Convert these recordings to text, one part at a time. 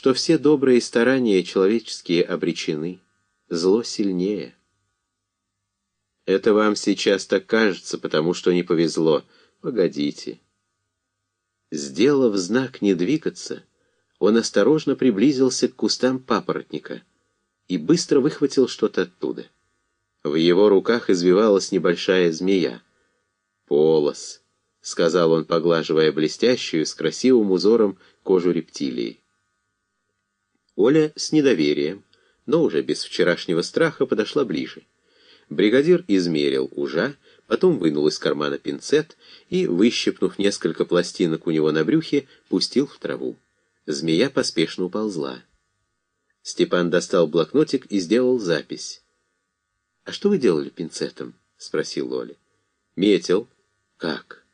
что все добрые старания человеческие обречены, зло сильнее. Это вам сейчас так кажется, потому что не повезло. Погодите. Сделав знак не двигаться, он осторожно приблизился к кустам папоротника и быстро выхватил что-то оттуда. В его руках извивалась небольшая змея. «Полос», — сказал он, поглаживая блестящую, с красивым узором кожу рептилии. Оля с недоверием, но уже без вчерашнего страха, подошла ближе. Бригадир измерил ужа, потом вынул из кармана пинцет и, выщипнув несколько пластинок у него на брюхе, пустил в траву. Змея поспешно уползла. Степан достал блокнотик и сделал запись. «А что вы делали пинцетом?» — спросил Оля. «Метил». «Как?»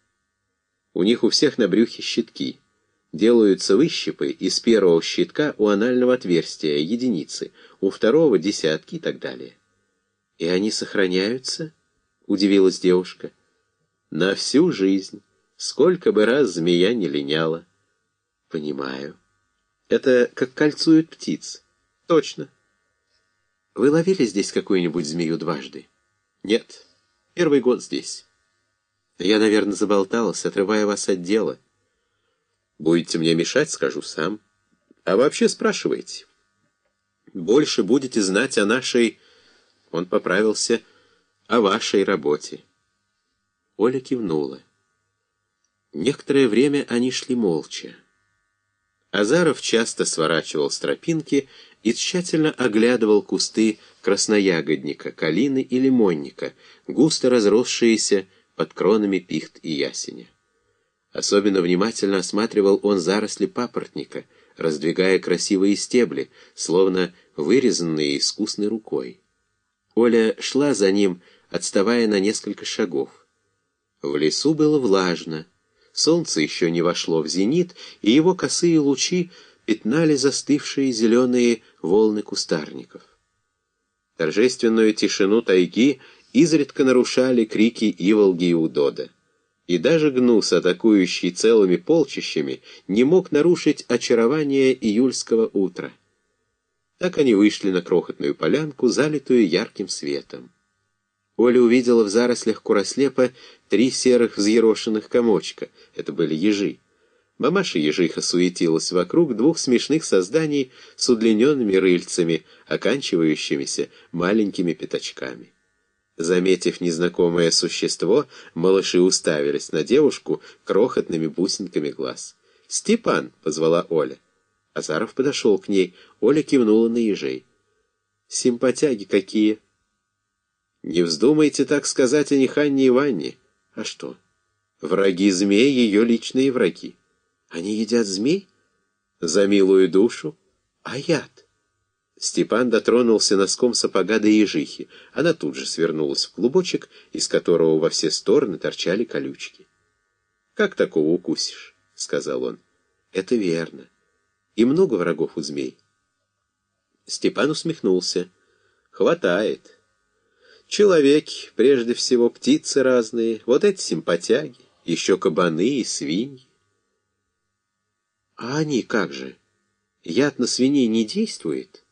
«У них у всех на брюхе щитки. Делаются выщипы из первого щитка у анального отверстия единицы, у второго — десятки и так далее». «И они сохраняются?» — удивилась девушка. «На всю жизнь, сколько бы раз змея не линяла». «Понимаю. Это как кольцуют птиц». «Точно». Вы ловили здесь какую-нибудь змею дважды? Нет. Первый год здесь. Я, наверное, заболталась, отрывая вас от дела. Будете мне мешать, скажу сам. А вообще спрашивайте. Больше будете знать о нашей... Он поправился о вашей работе. Оля кивнула. Некоторое время они шли молча. Азаров часто сворачивал с тропинки и тщательно оглядывал кусты красноягодника, калины и лимонника, густо разросшиеся под кронами пихт и ясеня. Особенно внимательно осматривал он заросли папоротника, раздвигая красивые стебли, словно вырезанные искусной рукой. Оля шла за ним, отставая на несколько шагов. В лесу было влажно, солнце еще не вошло в зенит, и его косые лучи пятнали застывшие зеленые волны кустарников. Торжественную тишину тайги изредка нарушали крики Иволги и Удода. И даже гнус, атакующий целыми полчищами, не мог нарушить очарование июльского утра. Так они вышли на крохотную полянку, залитую ярким светом. Оля увидела в зарослях курослепа три серых взъерошенных комочка. Это были ежи. Мамаша-ежиха суетилась вокруг двух смешных созданий с удлиненными рыльцами, оканчивающимися маленькими пятачками. Заметив незнакомое существо, малыши уставились на девушку крохотными бусинками глаз. «Степан!» — позвала Оля. Азаров подошел к ней. Оля кивнула на ежей. «Симпатяги какие!» «Не вздумайте так сказать о них Анне Иванне. А что? Враги змеи — ее личные враги». Они едят змей? За милую душу? А яд? Степан дотронулся носком сапога до ежихи. Она тут же свернулась в клубочек, из которого во все стороны торчали колючки. «Как такого укусишь?» — сказал он. «Это верно. И много врагов у змей». Степан усмехнулся. «Хватает. Человеки, прежде всего птицы разные, вот эти симпатяги, еще кабаны и свиньи. А они как же? Яд на свиней не действует?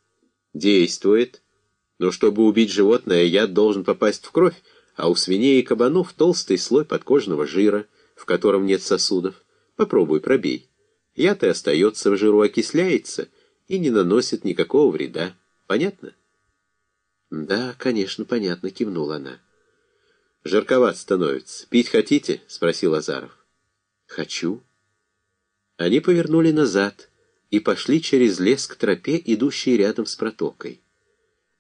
Действует. Но чтобы убить животное, яд должен попасть в кровь, а у свиней и кабанов толстый слой подкожного жира, в котором нет сосудов. Попробуй, пробей. Яд и остается в жиру, окисляется и не наносит никакого вреда. Понятно? Да, конечно, понятно, кивнула она. Жарковат становится. Пить хотите? Спросил Азаров. Хочу. Они повернули назад и пошли через лес к тропе, идущей рядом с протокой.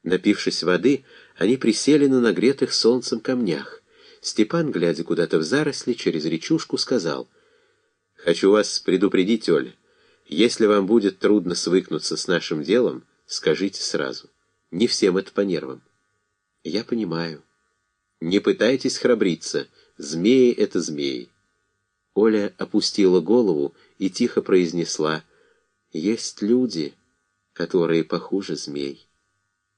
Напившись воды, они присели на нагретых солнцем камнях. Степан, глядя куда-то в заросли, через речушку, сказал, «Хочу вас предупредить, Оля. Если вам будет трудно свыкнуться с нашим делом, скажите сразу. Не всем это по нервам». «Я понимаю. Не пытайтесь храбриться. Змеи — это змеи. Оля опустила голову и тихо произнесла «Есть люди, которые похуже змей».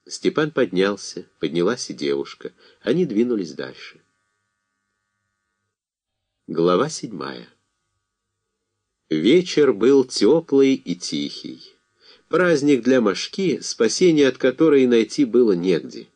Степан поднялся, поднялась и девушка. Они двинулись дальше. Глава седьмая Вечер был теплый и тихий. Праздник для Машки, спасения от которой найти было негде.